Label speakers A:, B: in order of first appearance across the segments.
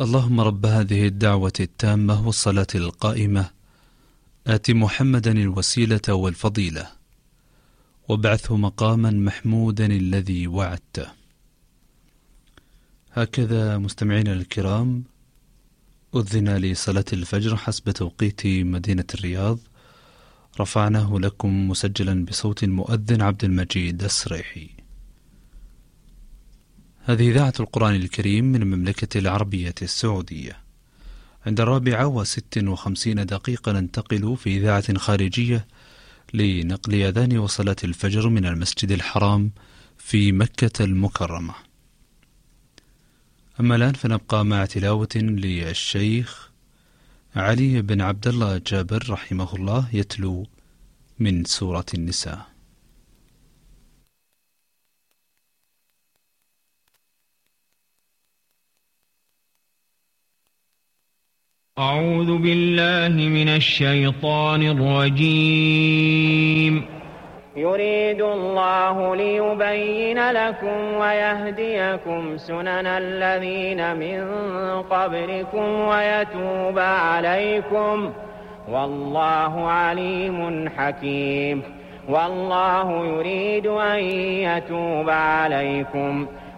A: اللهم رب هذه الدعوة التامة والصلاة القائمة آت محمدا الوسيلة والفضيلة وابعثه مقاما محمودا الذي وعدته هكذا مستمعينا الكرام أذن لصلاة الفجر حسب توقيت مدينة الرياض رفعناه لكم مسجلا بصوت المؤذن عبد المجيد السريحي هذه إذاعة القرآن الكريم من المملكة العربية السعودية عند الرابعة وست وخمسين دقيقة ننتقل في إذاعة خارجية لنقل أذان وصلاة الفجر من المسجد الحرام في مكة المكرمة أما الآن فنبقى مع تلاوة للشيخ علي بن عبد الله جابر رحمه الله يتلو من سورة النساء
B: أعوذ بالله من الشيطان الرجيم يريد الله ليبين لكم ويهديكم سنن الذين من قبلكم ويتوب عليكم والله عليم حكيم والله يريد أن يتوب عليكم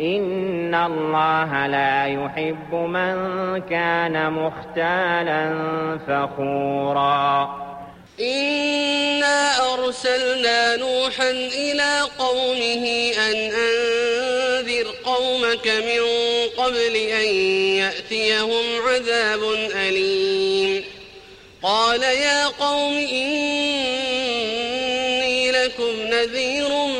B: إن الله لا يحب من كان مختالا فخورا
C: إنا أرسلنا نوحا إلى قومه أن أنذر قومك من قبل أن يأتيهم عذاب أليم قال يا قوم إني لكم نذير